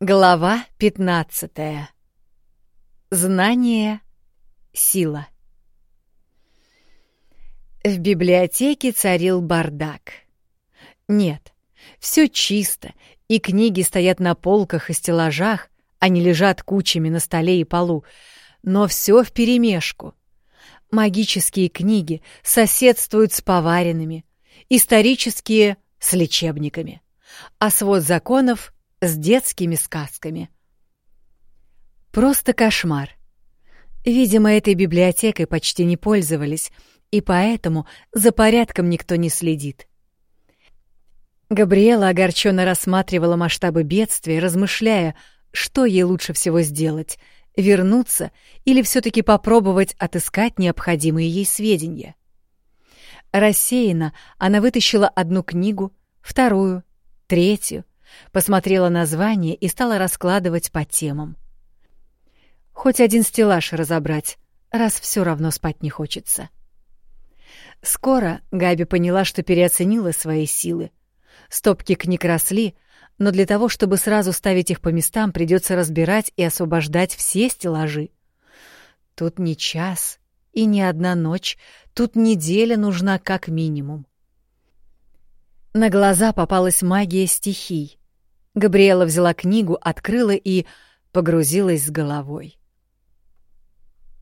Глава 15. Знание — сила. В библиотеке царил бардак. Нет, все чисто, и книги стоят на полках и стеллажах, они лежат кучами на столе и полу, но все вперемешку. Магические книги соседствуют с поваренными, исторические — с лечебниками, а свод законов — с детскими сказками. Просто кошмар. Видимо, этой библиотекой почти не пользовались, и поэтому за порядком никто не следит. Габриэла огорченно рассматривала масштабы бедствия, размышляя, что ей лучше всего сделать — вернуться или все таки попробовать отыскать необходимые ей сведения. Рассеянно она вытащила одну книгу, вторую, третью — посмотрела название и стала раскладывать по темам. Хоть один стеллаж разобрать, раз все равно спать не хочется. Скоро Габи поняла, что переоценила свои силы. Стопки книг росли, но для того, чтобы сразу ставить их по местам, придется разбирать и освобождать все стеллажи. Тут не час и не одна ночь, тут неделя нужна как минимум. На глаза попалась магия стихий. Габриэла взяла книгу, открыла и погрузилась с головой.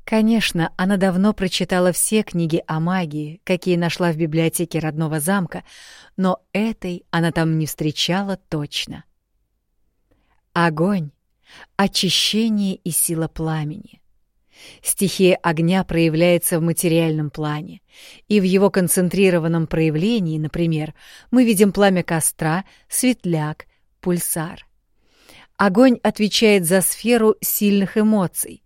Конечно, она давно прочитала все книги о магии, какие нашла в библиотеке родного замка, но этой она там не встречала точно. Огонь, очищение и сила пламени. Стихия огня проявляется в материальном плане, и в его концентрированном проявлении, например, мы видим пламя костра, светляк, пульсар. Огонь отвечает за сферу сильных эмоций.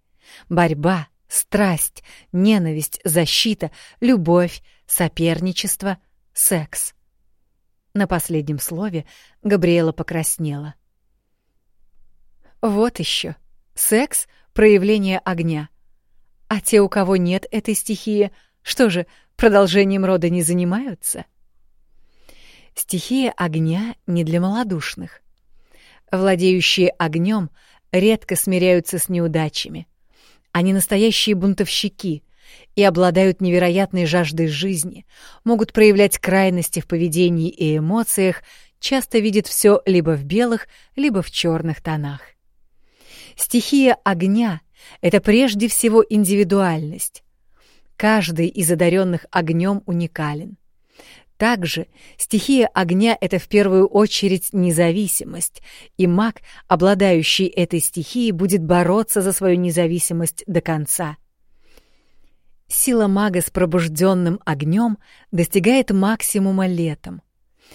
Борьба, страсть, ненависть, защита, любовь, соперничество, секс. На последнем слове Габриэла покраснела. Вот еще. Секс — проявление огня. А те, у кого нет этой стихии, что же, продолжением рода не занимаются? Стихия огня не для малодушных. Владеющие огнем редко смиряются с неудачами. Они настоящие бунтовщики и обладают невероятной жаждой жизни, могут проявлять крайности в поведении и эмоциях, часто видят все либо в белых, либо в черных тонах. Стихия огня — это прежде всего индивидуальность. Каждый из одаренных огнем уникален. Также стихия огня — это в первую очередь независимость, и маг, обладающий этой стихией, будет бороться за свою независимость до конца. Сила мага с пробужденным огнем достигает максимума летом.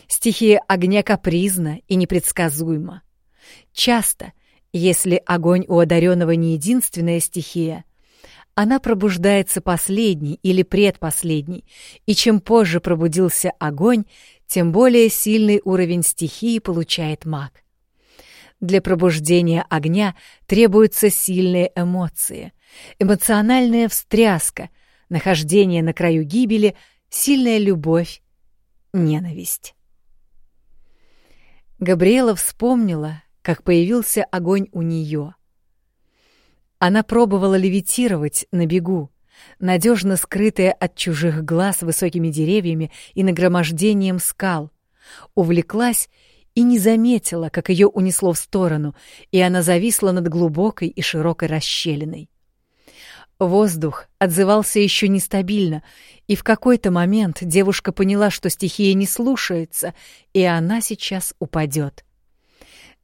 Стихия огня капризна и непредсказуема. Часто, если огонь у одаренного не единственная стихия — она пробуждается последней или предпоследней, и чем позже пробудился огонь, тем более сильный уровень стихии получает маг. Для пробуждения огня требуются сильные эмоции, эмоциональная встряска, нахождение на краю гибели, сильная любовь, ненависть. Габриэла вспомнила, как появился огонь у нее — она пробовала левитировать на бегу, надежно скрытая от чужих глаз высокими деревьями и нагромождением скал. Увлеклась и не заметила, как ее унесло в сторону, и она зависла над глубокой и широкой расщелиной. Воздух отзывался еще нестабильно, и в какой-то момент девушка поняла, что стихия не слушается, и она сейчас упадет.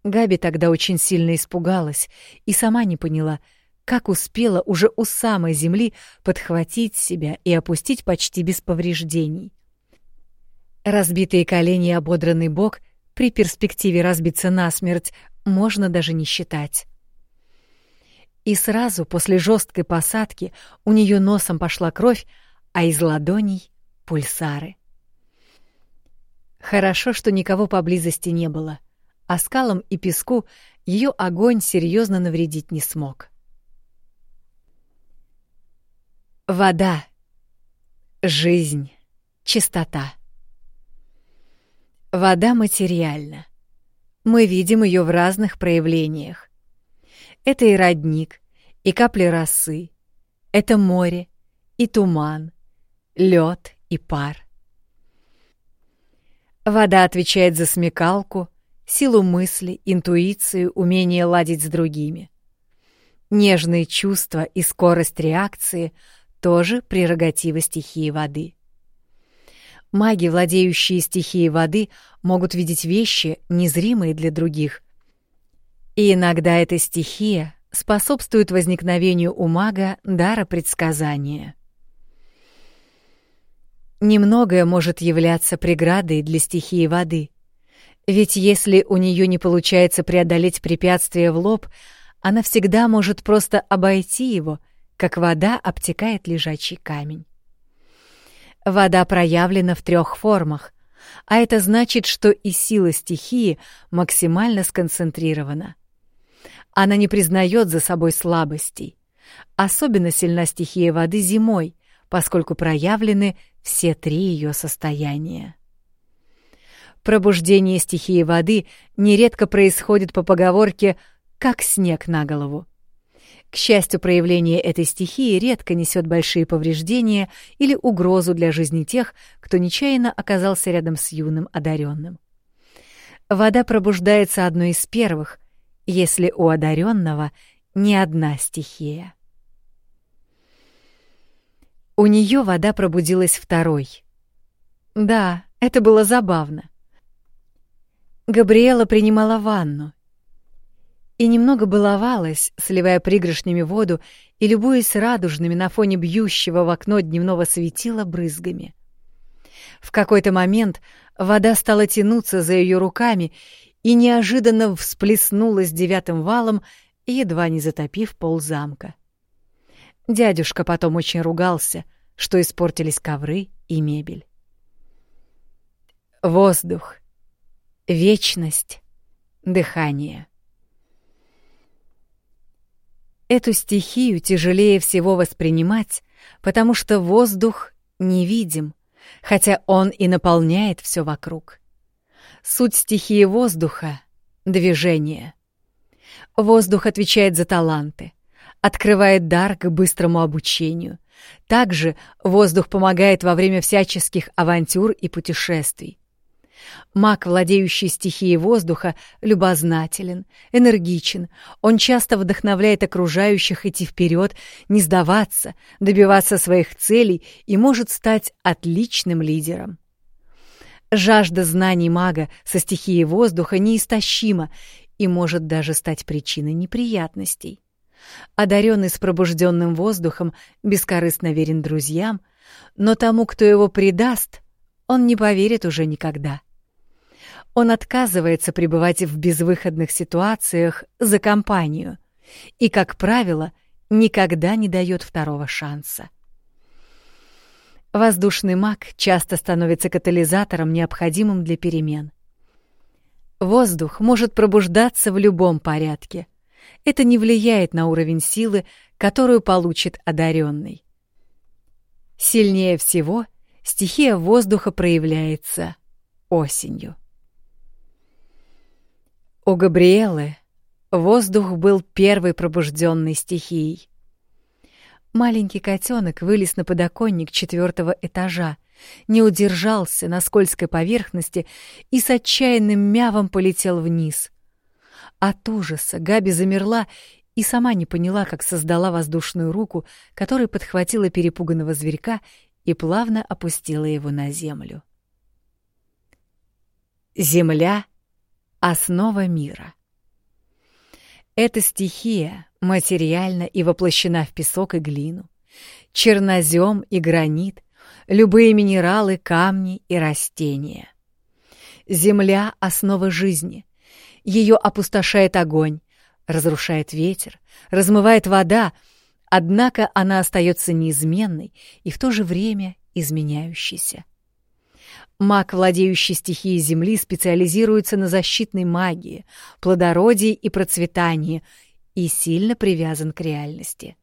Габи тогда очень сильно испугалась и сама не поняла — как успела уже у самой земли подхватить себя и опустить почти без повреждений. Разбитые колени и ободранный бок при перспективе разбиться насмерть можно даже не считать. И сразу после жесткой посадки у нее носом пошла кровь, а из ладоней — пульсары. Хорошо, что никого поблизости не было, а скалам и песку ее огонь серьезно навредить не смог. Вода. Жизнь. Чистота. Вода материальна. Мы видим ее в разных проявлениях. Это и родник, и капли росы, это море, и туман, лед и пар. Вода отвечает за смекалку, силу мысли, интуицию, умение ладить с другими. Нежные чувства и скорость реакции тоже прерогатива стихии воды. Маги, владеющие стихией воды, могут видеть вещи, незримые для других. И иногда эта стихия способствует возникновению у мага дара предсказания. Немногое может являться преградой для стихии воды. Ведь если у нее не получается преодолеть препятствие в лоб, она всегда может просто обойти его, как вода обтекает лежачий камень. Вода проявлена в трех формах, а это значит, что и сила стихии максимально сконцентрирована. Она не признает за собой слабостей. Особенно сильна стихия воды зимой, поскольку проявлены все три ее состояния. Пробуждение стихии воды нередко происходит по поговорке «как снег на голову». К счастью, проявление этой стихии редко несет большие повреждения или угрозу для жизни тех, кто нечаянно оказался рядом с юным одаренным. Вода пробуждается одной из первых, если у одаренного не одна стихия. У нее вода пробудилась второй. Да, это было забавно. Габриэла принимала ванну и немного баловалась, сливая пригоршнями воду и любуясь радужными на фоне бьющего в окно дневного светила брызгами. В какой-то момент вода стала тянуться за ее руками и неожиданно всплеснулась девятым валом, едва не затопив пол замка. Дядюшка потом очень ругался, что испортились ковры и мебель. Воздух, вечность, дыхание. Эту стихию тяжелее всего воспринимать, потому что воздух невидим, хотя он и наполняет все вокруг. Суть стихии воздуха — движение. Воздух отвечает за таланты, открывает дар к быстрому обучению. Также воздух помогает во время всяческих авантюр и путешествий. Маг, владеющий стихией воздуха, любознателен, энергичен. Он часто вдохновляет окружающих идти вперед, не сдаваться, добиваться своих целей и может стать отличным лидером. Жажда знаний мага со стихией воздуха неистощима и может даже стать причиной неприятностей. Одаренный с пробужденным воздухом бескорыстно верен друзьям, но тому, кто его предаст, он не поверит уже никогда. Он отказывается пребывать в безвыходных ситуациях за компанию и, как правило, никогда не дает второго шанса. Воздушный маг часто становится катализатором, необходимым для перемен. Воздух может пробуждаться в любом порядке. Это не влияет на уровень силы, которую получит одаренный. Сильнее всего стихия воздуха проявляется осенью. У Габриэлы воздух был первой пробужденной стихией. Маленький котенок вылез на подоконник четвертого этажа, не удержался на скользкой поверхности и с отчаянным мявом полетел вниз. От ужаса Габи замерла и сама не поняла, как создала воздушную руку, которая подхватила перепуганного зверька и плавно опустила его на землю. Земля Основа мира. Эта стихия материальна и воплощена в песок и глину, чернозем и гранит, любые минералы, камни и растения. Земля — основа жизни. Ее опустошает огонь, разрушает ветер, размывает вода, однако она остается неизменной и в то же время изменяющейся. Маг, владеющий стихией Земли, специализируется на защитной магии, плодородии и процветании и сильно привязан к реальности.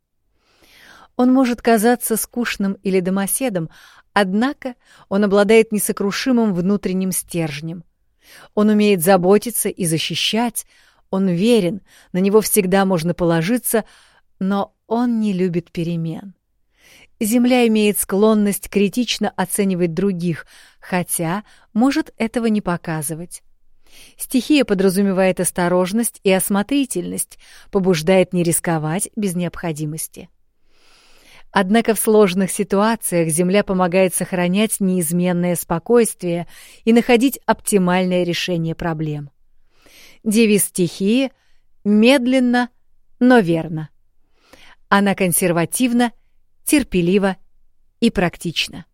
Он может казаться скучным или домоседом, однако он обладает несокрушимым внутренним стержнем. Он умеет заботиться и защищать, он верен, на него всегда можно положиться, но он не любит перемен. Земля имеет склонность критично оценивать других, хотя может этого не показывать. Стихия подразумевает осторожность и осмотрительность, побуждает не рисковать без необходимости. Однако в сложных ситуациях Земля помогает сохранять неизменное спокойствие и находить оптимальное решение проблем. Девиз стихии — медленно, но верно. Она консервативна, терпелива и практична.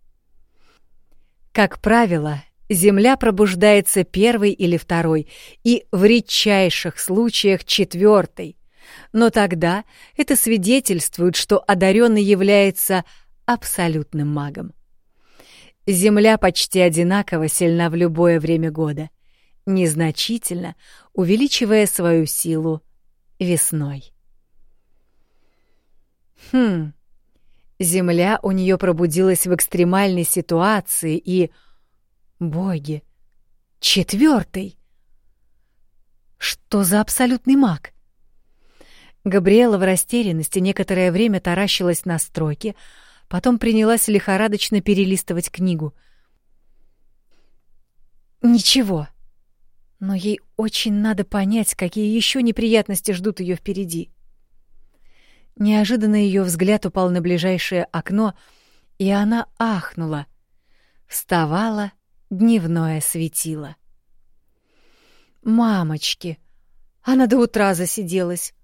Как правило, Земля пробуждается первой или второй, и в редчайших случаях четвертой. Но тогда это свидетельствует, что одаренный является абсолютным магом. Земля почти одинаково сильна в любое время года, незначительно увеличивая свою силу весной. Хм, Земля у нее пробудилась в экстремальной ситуации и Боги! Четвертый! Что за абсолютный маг? Габриэла в растерянности некоторое время таращилась на строки, потом принялась лихорадочно перелистывать книгу. Ничего. Но ей очень надо понять, какие еще неприятности ждут ее впереди. Неожиданно ее взгляд упал на ближайшее окно, и она ахнула. Вставала дневное светило. Мамочки! Она до утра засиделась.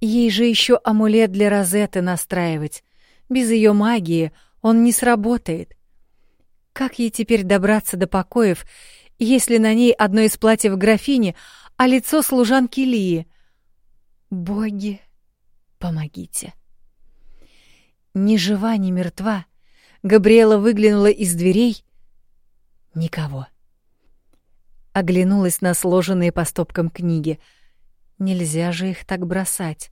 Ей же еще амулет для Розеты настраивать. Без ее магии он не сработает. Как ей теперь добраться до покоев, если на ней одно из платьев графини, а лицо служанки Лии? Боги, помогите. Ни жива, ни мертва, Габриэла выглянула из дверей Никого. Оглянулась на сложенные по стопкам книги. Нельзя же их так бросать.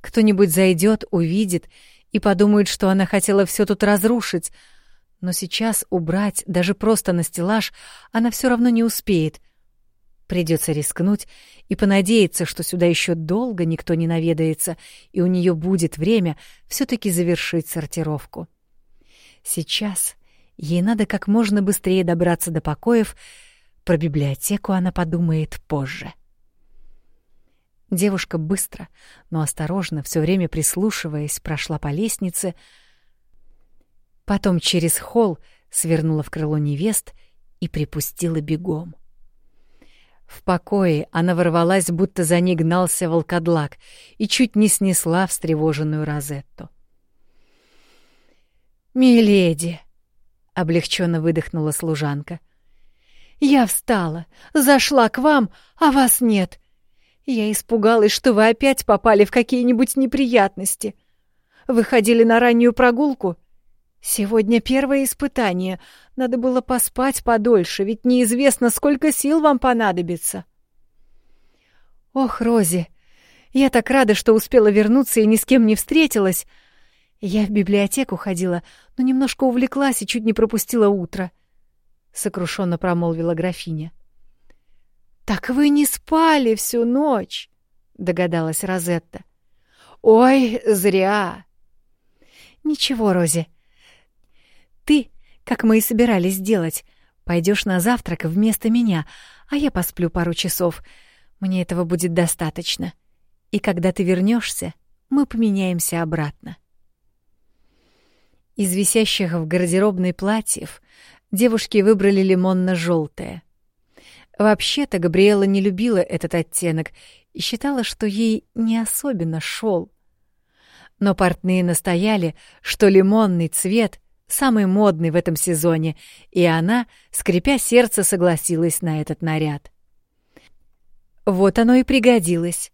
Кто-нибудь зайдет, увидит и подумает, что она хотела все тут разрушить. Но сейчас убрать даже просто на стеллаж она все равно не успеет. Придется рискнуть и понадеяться, что сюда еще долго никто не наведается, и у нее будет время все-таки завершить сортировку. Сейчас Ей надо как можно быстрее добраться до покоев, про библиотеку она подумает позже. Девушка быстро, но осторожно, все время прислушиваясь, прошла по лестнице, потом через холл свернула в крыло невест и припустила бегом. В покое она ворвалась, будто за ней гнался волкодлак, и чуть не снесла встревоженную Розетту. «Миледи!» облегченно выдохнула служанка. Я встала, зашла к вам, а вас нет. Я испугалась, что вы опять попали в какие-нибудь неприятности. Выходили на раннюю прогулку? Сегодня первое испытание. Надо было поспать подольше, ведь неизвестно, сколько сил вам понадобится. Ох, Рози, я так рада, что успела вернуться и ни с кем не встретилась. Я в библиотеку ходила, но немножко увлеклась и чуть не пропустила утро, — сокрушенно промолвила графиня. — Так вы не спали всю ночь, — догадалась Розетта. — Ой, зря. — Ничего, Рози. Ты, как мы и собирались сделать, пойдешь на завтрак вместо меня, а я посплю пару часов. Мне этого будет достаточно. И когда ты вернешься, мы поменяемся обратно. — из висящих в гардеробной платьев девушки выбрали лимонно-желтое. Вообще-то Габриэла не любила этот оттенок и считала, что ей не особенно шел. Но портные настояли, что лимонный цвет самый модный в этом сезоне, и она, скрипя сердце, согласилась на этот наряд. Вот оно и пригодилось.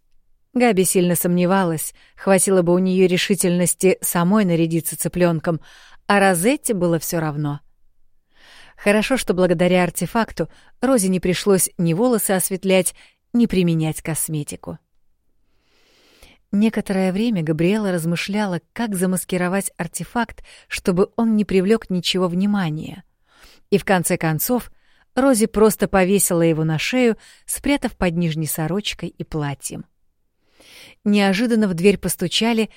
Габи сильно сомневалась, хватило бы у нее решительности самой нарядиться цыпленком, а Розетте было все равно. Хорошо, что благодаря артефакту Розе не пришлось ни волосы осветлять, ни применять косметику. Некоторое время Габриэла размышляла, как замаскировать артефакт, чтобы он не привлек ничего внимания. И в конце концов Рози просто повесила его на шею, спрятав под нижней сорочкой и платьем. Неожиданно в дверь постучали,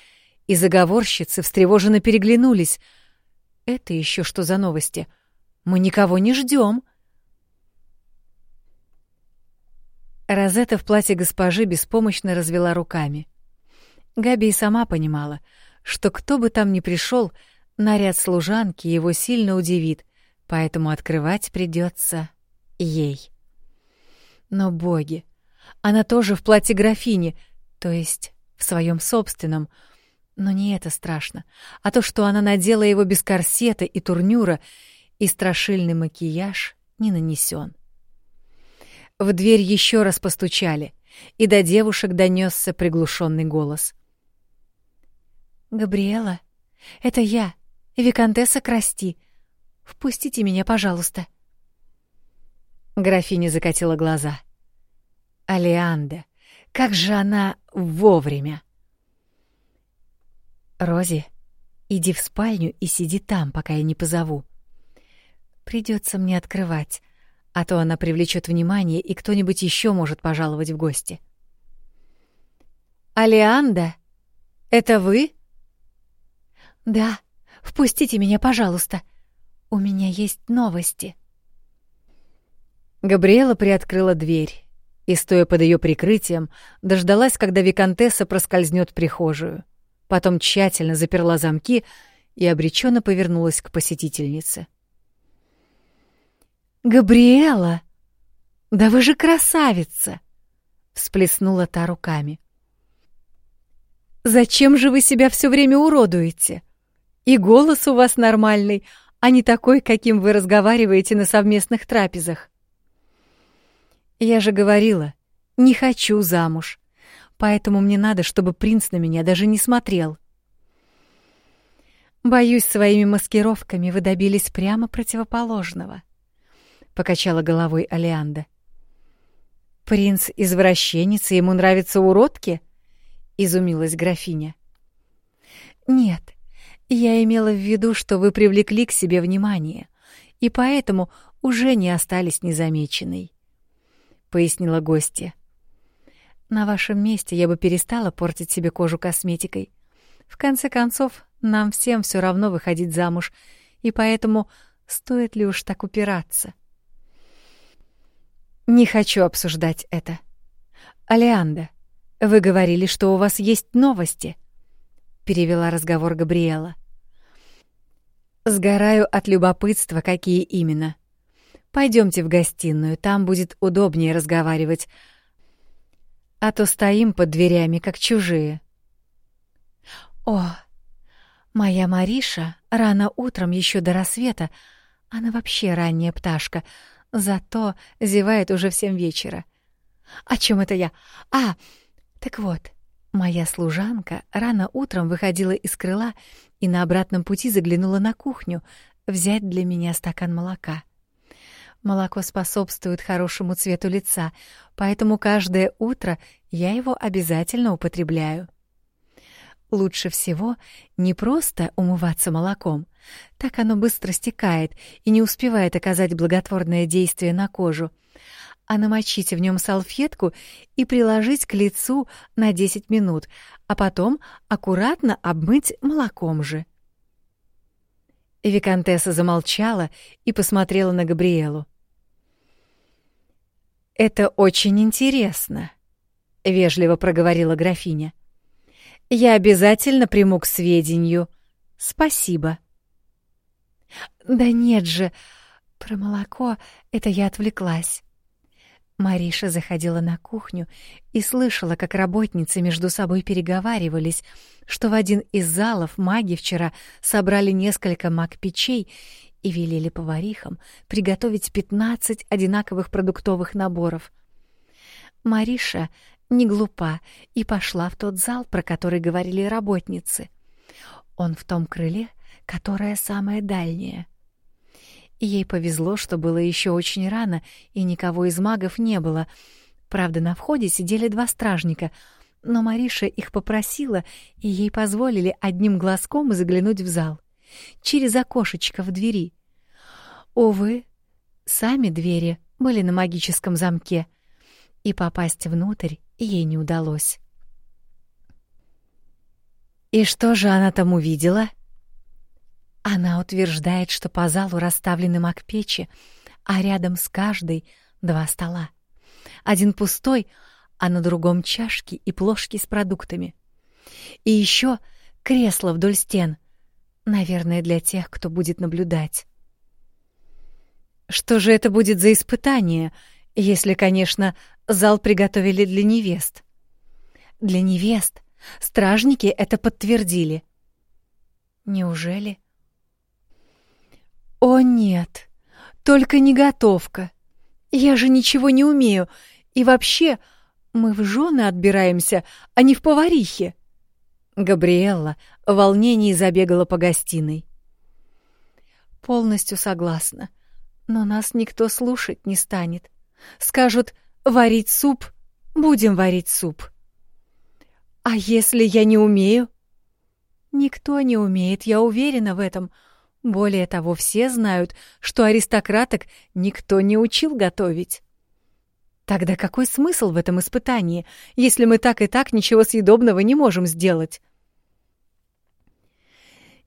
и заговорщицы встревоженно переглянулись. «Это еще что за новости? Мы никого не ждем. Розетта в платье госпожи беспомощно развела руками. Габи и сама понимала, что кто бы там ни пришел, наряд служанки его сильно удивит, поэтому открывать придется ей. Но боги, она тоже в платье графини, то есть в своем собственном, но не это страшно, а то, что она надела его без корсета и турнюра, и страшильный макияж не нанесен. В дверь еще раз постучали, и до девушек донесся приглушенный голос. «Габриэла, это я, виконтесса Красти. Впустите меня, пожалуйста». Графиня закатила глаза. «Алианда, как же она вовремя!» «Рози, иди в спальню и сиди там, пока я не позову. Придется мне открывать, а то она привлечет внимание, и кто-нибудь еще может пожаловать в гости. «Алианда, это вы?» «Да, впустите меня, пожалуйста. У меня есть новости». Габриэла приоткрыла дверь и, стоя под ее прикрытием, дождалась, когда виконтесса проскользнет в прихожую. Потом тщательно заперла замки и обреченно повернулась к посетительнице. — «Габриэла! Да вы же красавица!» — всплеснула та руками. «Зачем же вы себя все время уродуете? И голос у вас нормальный, а не такой, каким вы разговариваете на совместных трапезах». «Я же говорила, не хочу замуж, поэтому мне надо, чтобы принц на меня даже не смотрел». Боюсь, своими маскировками вы добились прямо противоположного покачала головой Алианда. Принц извращенец, ему нравятся уродки? изумилась графиня. Нет, я имела в виду, что вы привлекли к себе внимание, и поэтому уже не остались незамеченной, пояснила гостья. На вашем месте я бы перестала портить себе кожу косметикой. В конце концов, нам всем все равно выходить замуж, и поэтому стоит ли уж так упираться? Не хочу обсуждать это. Алианда, вы говорили, что у вас есть новости, перевела разговор Габриэла. Сгораю от любопытства, какие именно. Пойдемте в гостиную, там будет удобнее разговаривать. А то стоим под дверями, как чужие. О, моя Мариша рано утром еще до рассвета, она вообще ранняя пташка, Зато зевает уже в семь вечера. О чем это я? А, так вот, моя служанка рано утром выходила из крыла и на обратном пути заглянула на кухню взять для меня стакан молока. Молоко способствует хорошему цвету лица, поэтому каждое утро я его обязательно употребляю. Лучше всего не просто умываться молоком, так оно быстро стекает и не успевает оказать благотворное действие на кожу, а намочить в нем салфетку и приложить к лицу на 10 минут, а потом аккуратно обмыть молоком же. Викантесса замолчала и посмотрела на Габриэлу. «Это очень интересно», — вежливо проговорила графиня. Я обязательно приму к сведению. Спасибо. Да нет же, про молоко это я отвлеклась. Мариша заходила на кухню и слышала, как работницы между собой переговаривались, что в один из залов маги вчера собрали несколько маг-печей и велели поварихам приготовить 15 одинаковых продуктовых наборов. Мариша не глупа и пошла в тот зал, про который говорили работницы. Он в том крыле, которое самое дальнее. Ей повезло, что было еще очень рано, и никого из магов не было. Правда, на входе сидели два стражника, но Мариша их попросила, и ей позволили одним глазком заглянуть в зал. Через окошечко в двери. Увы, Сами двери были на магическом замке, и попасть внутрь ей не удалось. И что же она там увидела? Она утверждает, что по залу расставлены маг-печи, а рядом с каждой два стола. Один пустой, а на другом чашки и плошки с продуктами. И еще кресло вдоль стен, наверное, для тех, кто будет наблюдать. Что же это будет за испытание, если, конечно, зал приготовили для невест? Для невест. Стражники это подтвердили. Неужели? О нет, только не готовка. Я же ничего не умею. И вообще, мы в жены отбираемся, а не в поварихе. Габриэлла в волнении забегала по гостиной. Полностью согласна. Но нас никто слушать не станет. Скажут «варить суп» — будем варить суп. А если я не умею? Никто не умеет, я уверена в этом. Более того, все знают, что аристократок никто не учил готовить. Тогда какой смысл в этом испытании, если мы так и так ничего съедобного не можем сделать?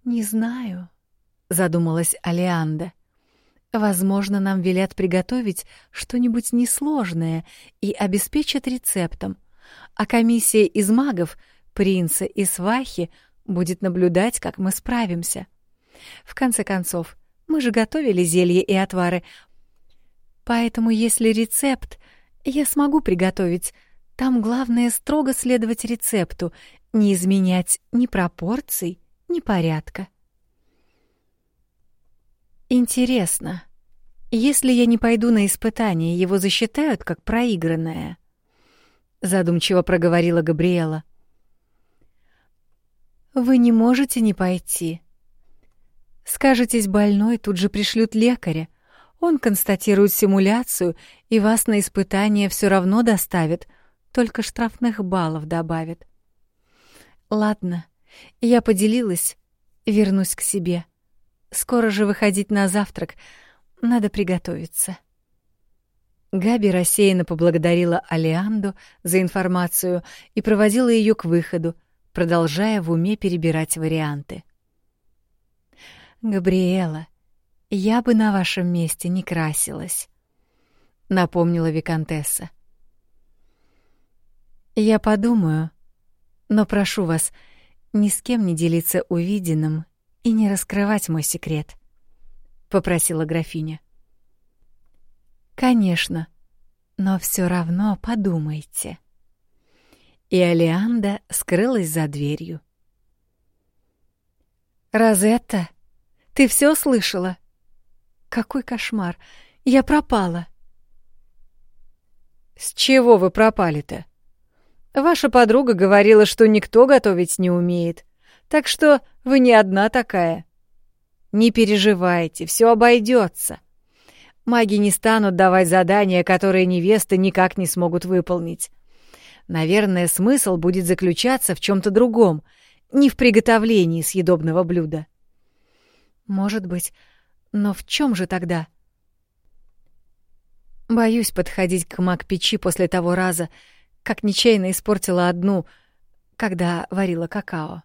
Не знаю, задумалась Алианда. Возможно, нам велят приготовить что-нибудь несложное и обеспечат рецептом, а комиссия из магов, принца и свахи будет наблюдать, как мы справимся. В конце концов, мы же готовили зелья и отвары, поэтому если рецепт я смогу приготовить, там главное строго следовать рецепту, не изменять ни пропорций, ни порядка. Интересно, если я не пойду на испытание, его засчитают как проигранное? Задумчиво проговорила Габриэла. Вы не можете не пойти. Скажетесь больной, тут же пришлют лекаря. Он констатирует симуляцию, и вас на испытание все равно доставит, только штрафных баллов добавит. Ладно, я поделилась, вернусь к себе. Скоро же выходить на завтрак, надо приготовиться. Габи рассеянно поблагодарила Алианду за информацию и проводила ее к выходу, продолжая в уме перебирать варианты. «Габриэла, я бы на вашем месте не красилась», — напомнила Викантесса. «Я подумаю, но прошу вас ни с кем не делиться увиденным и не раскрывать мой секрет», — попросила графиня. «Конечно, но все равно подумайте». И Алианда скрылась за дверью. «Розетта, ты все слышала?» «Какой кошмар! Я пропала!» «С чего вы пропали-то?» «Ваша подруга говорила, что никто готовить не умеет, так что вы не одна такая. Не переживайте, все обойдется. Маги не станут давать задания, которые невесты никак не смогут выполнить. Наверное, смысл будет заключаться в чем-то другом, не в приготовлении съедобного блюда. Может быть, но в чем же тогда? Боюсь подходить к маг-печи после того раза, как нечаянно испортила одну, когда варила какао.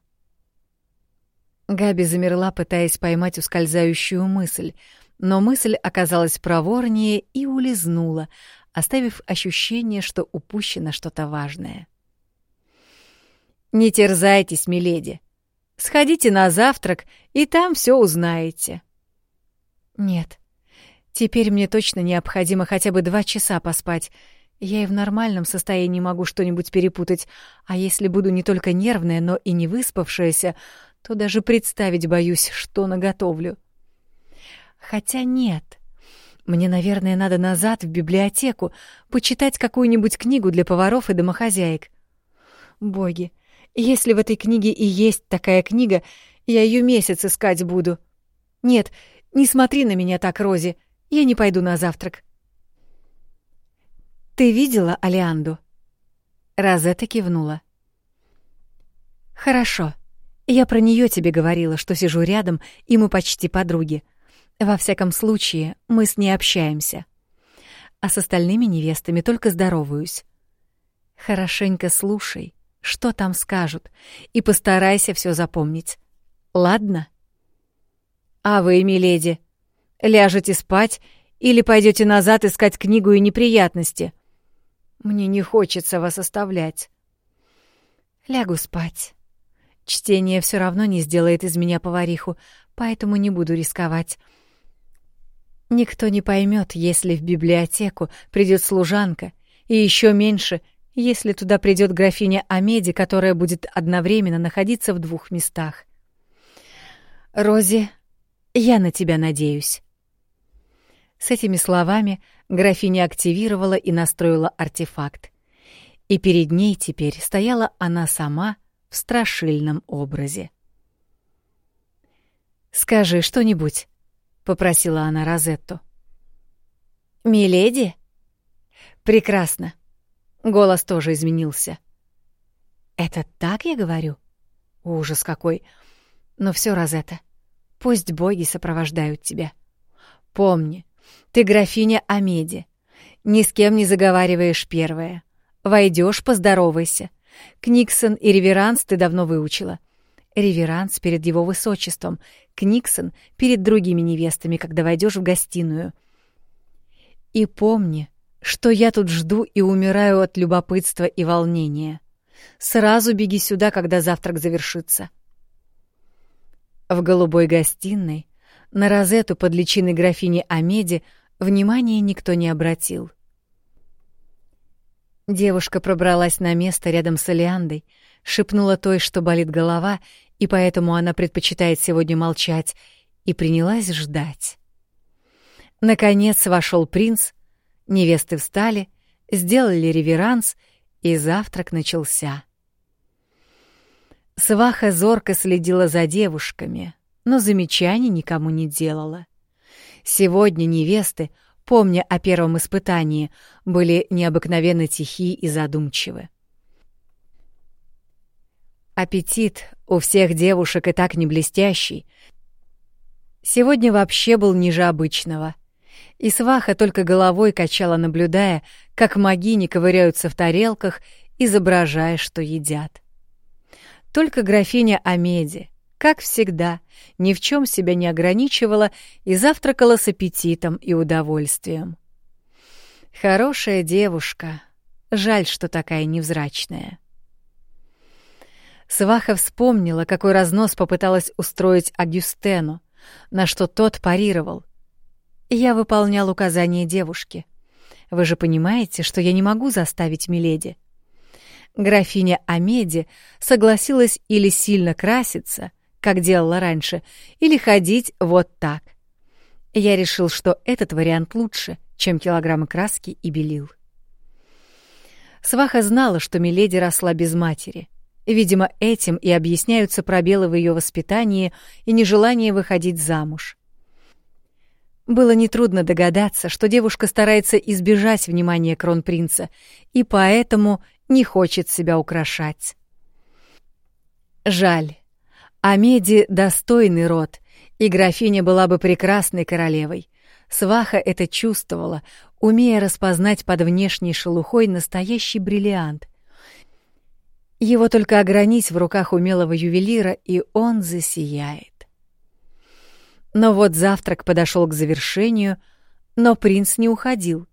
Габи замерла, пытаясь поймать ускользающую мысль, но мысль оказалась проворнее и улизнула, оставив ощущение, что упущено что-то важное. «Не терзайтесь, миледи. Сходите на завтрак, и там все узнаете». «Нет, теперь мне точно необходимо хотя бы два часа поспать. Я и в нормальном состоянии могу что-нибудь перепутать, а если буду не только нервная, но и не выспавшаяся, то даже представить боюсь, что наготовлю. Хотя нет. Мне, наверное, надо назад в библиотеку почитать какую-нибудь книгу для поваров и домохозяек. Боги, если в этой книге и есть такая книга, я ее месяц искать буду. Нет, не смотри на меня так, Рози. Я не пойду на завтрак. Ты видела Алианду? Розетта кивнула. Хорошо. Я про нее тебе говорила, что сижу рядом, и мы почти подруги. Во всяком случае, мы с ней общаемся. А с остальными невестами только здороваюсь. Хорошенько слушай, что там скажут, и постарайся все запомнить. Ладно? А вы, миледи, ляжете спать или пойдете назад искать книгу и неприятности? Мне не хочется вас оставлять. Лягу спать. Чтение все равно не сделает из меня повариху, поэтому не буду рисковать. Никто не поймет, если в библиотеку придет служанка, и еще меньше, если туда придет графиня Амеди, которая будет одновременно находиться в двух местах. Рози, я на тебя надеюсь. С этими словами графиня активировала и настроила артефакт. И перед ней теперь стояла она сама в страшильном образе. «Скажи что-нибудь», — попросила она Розетту. «Миледи?» «Прекрасно. Голос тоже изменился. «Это так я говорю?» «Ужас какой! Но все, Розетта, пусть боги сопровождают тебя. Помни, ты графиня Амеди. Ни с кем не заговариваешь первая. Войдешь, поздоровайся. Книксон и реверанс ты давно выучила. Реверанс перед его высочеством, Книксон перед другими невестами, когда войдешь в гостиную. И помни, что я тут жду и умираю от любопытства и волнения. Сразу беги сюда, когда завтрак завершится. В голубой гостиной на розету под личиной графини Амеди внимания никто не обратил. Девушка пробралась на место рядом с Алиандой, шепнула той, что болит голова, и поэтому она предпочитает сегодня молчать, и принялась ждать. Наконец вошел принц, невесты встали, сделали реверанс, и завтрак начался. Сваха зорко следила за девушками, но замечаний никому не делала. Сегодня невесты, помня о первом испытании, были необыкновенно тихи и задумчивы. Аппетит у всех девушек и так не блестящий. Сегодня вообще был ниже обычного. И сваха только головой качала, наблюдая, как магини ковыряются в тарелках, изображая, что едят. Только графиня Амеди, как всегда, ни в чем себя не ограничивала и завтракала с аппетитом и удовольствием. Хорошая девушка. Жаль, что такая невзрачная. Сваха вспомнила, какой разнос попыталась устроить Агюстену, на что тот парировал. «Я выполнял указания девушки. Вы же понимаете, что я не могу заставить Миледи». Графиня Амеди согласилась или сильно краситься, как делала раньше, или ходить вот так. Я решил, что этот вариант лучше, чем килограммы краски и белил. Сваха знала, что Миледи росла без матери. Видимо, этим и объясняются пробелы в ее воспитании и нежелание выходить замуж. Было нетрудно догадаться, что девушка старается избежать внимания кронпринца и поэтому не хочет себя украшать. Жаль, Амеди — достойный род, и графиня была бы прекрасной королевой. Сваха это чувствовала, умея распознать под внешней шелухой настоящий бриллиант. Его только огранить в руках умелого ювелира, и он засияет. Но вот завтрак подошел к завершению, но принц не уходил,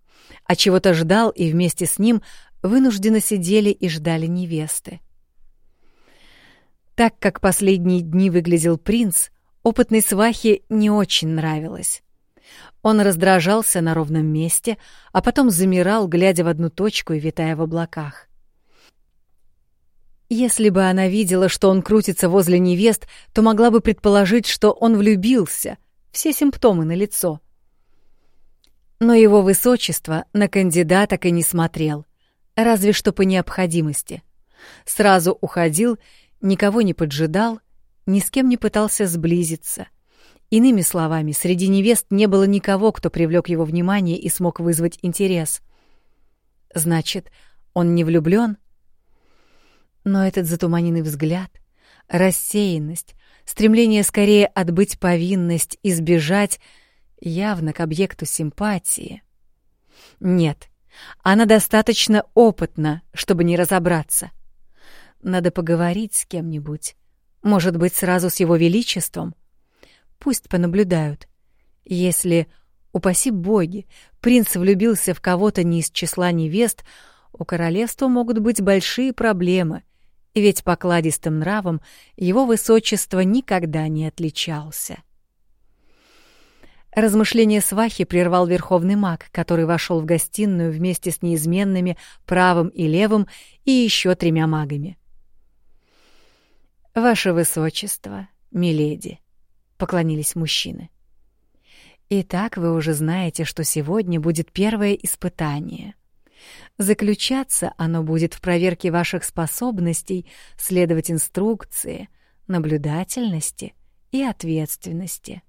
а чего-то ждал, и вместе с ним вынужденно сидели и ждали невесты. Так как последние дни выглядел принц, опытной свахе не очень нравилось. Он раздражался на ровном месте, а потом замирал, глядя в одну точку и витая в облаках. Если бы она видела, что он крутится возле невест, то могла бы предположить, что он влюбился. Все симптомы налицо. Но его высочество на кандидаток и не смотрел, разве что по необходимости. Сразу уходил никого не поджидал, ни с кем не пытался сблизиться. Иными словами, среди невест не было никого, кто привлек его внимание и смог вызвать интерес. Значит, он не влюблен? Но этот затуманенный взгляд, рассеянность, стремление скорее отбыть повинность, избежать, явно к объекту симпатии. Нет, она достаточно опытна, чтобы не разобраться. Надо поговорить с кем-нибудь. Может быть, сразу с его величеством. Пусть понаблюдают. Если, упаси боги, принц влюбился в кого-то не из числа невест, у королевства могут быть большие проблемы, ведь покладистым нравом его высочество никогда не отличался. Размышление свахи прервал верховный маг, который вошел в гостиную вместе с неизменными правым и левым и еще тремя магами. «Ваше высочество, миледи», — поклонились мужчины. «Итак, вы уже знаете, что сегодня будет первое испытание. Заключаться оно будет в проверке ваших способностей следовать инструкции, наблюдательности и ответственности».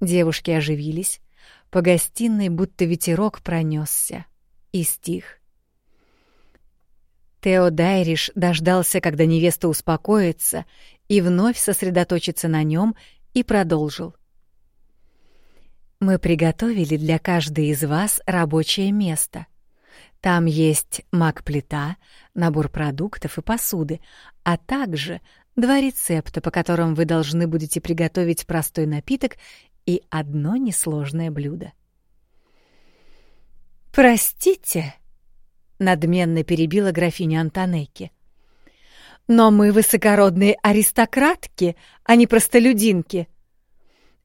Девушки оживились. По гостиной будто ветерок пронесся и стих. Тео Дайриш дождался, когда невеста успокоится, и вновь сосредоточится на нем и продолжил. «Мы приготовили для каждой из вас рабочее место. Там есть маг-плита, набор продуктов и посуды, а также два рецепта, по которым вы должны будете приготовить простой напиток и одно несложное блюдо. «Простите», — надменно перебила графиня Антонекки, «но мы высокородные аристократки, а не простолюдинки.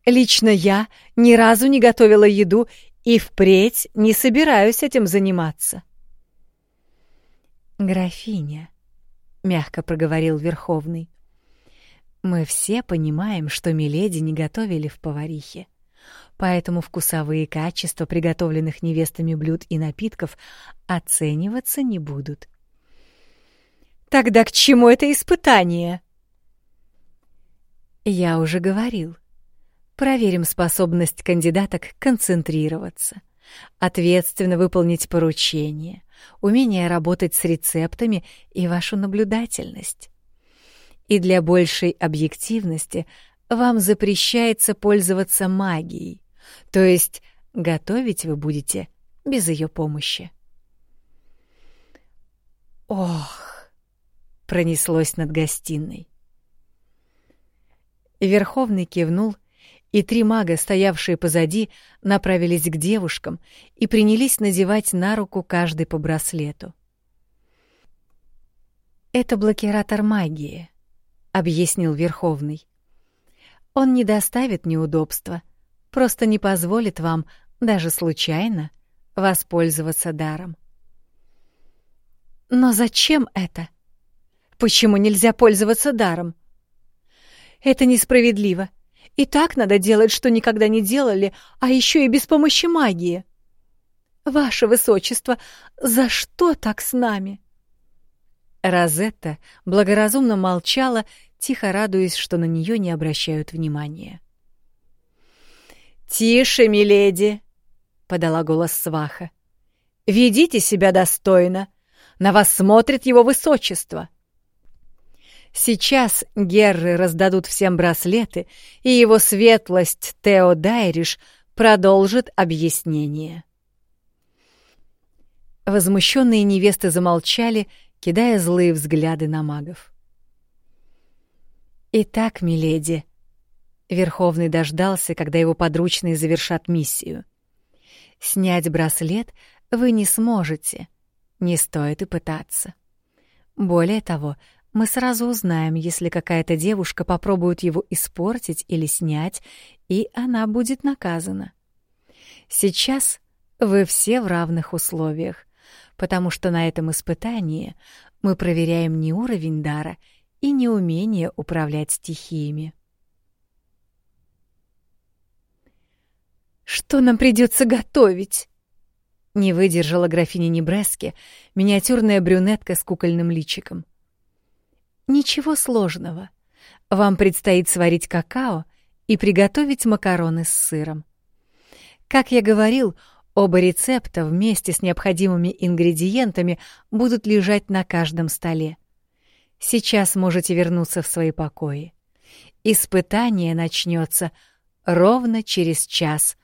Лично я ни разу не готовила еду и впредь не собираюсь этим заниматься». «Графиня», — мягко проговорил Верховный, — мы все понимаем, что миледи не готовили в поварихе. Поэтому вкусовые качества приготовленных невестами блюд и напитков оцениваться не будут. Тогда к чему это испытание? Я уже говорил. Проверим способность кандидаток концентрироваться, ответственно выполнить поручение, умение работать с рецептами и вашу наблюдательность и для большей объективности вам запрещается пользоваться магией, то есть готовить вы будете без ее помощи. Ох, пронеслось над гостиной. Верховный кивнул, и три мага, стоявшие позади, направились к девушкам и принялись надевать на руку каждый по браслету. Это блокиратор магии. — объяснил Верховный. «Он не доставит неудобства, просто не позволит вам, даже случайно, воспользоваться даром». «Но зачем это? Почему нельзя пользоваться даром?» «Это несправедливо. И так надо делать, что никогда не делали, а еще и без помощи магии». «Ваше Высочество, за что так с нами?» Розетта благоразумно молчала, тихо радуясь, что на нее не обращают внимания. «Тише, миледи!» — подала голос сваха. «Ведите себя достойно. На вас смотрит его высочество». Сейчас герры раздадут всем браслеты, и его светлость Тео Дайриш продолжит объяснение. Возмущенные невесты замолчали кидая злые взгляды на магов. «Итак, миледи», — Верховный дождался, когда его подручные завершат миссию. «Снять браслет вы не сможете, не стоит и пытаться. Более того, мы сразу узнаем, если какая-то девушка попробует его испортить или снять, и она будет наказана. Сейчас вы все в равных условиях, потому что на этом испытании мы проверяем не уровень дара и не умение управлять стихиями. «Что нам придется готовить?» Не выдержала графиня Небрески, миниатюрная брюнетка с кукольным личиком. «Ничего сложного. Вам предстоит сварить какао и приготовить макароны с сыром. Как я говорил, Оба рецепта вместе с необходимыми ингредиентами будут лежать на каждом столе. Сейчас можете вернуться в свои покои. Испытание начнется ровно через час.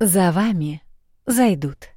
За вами зайдут.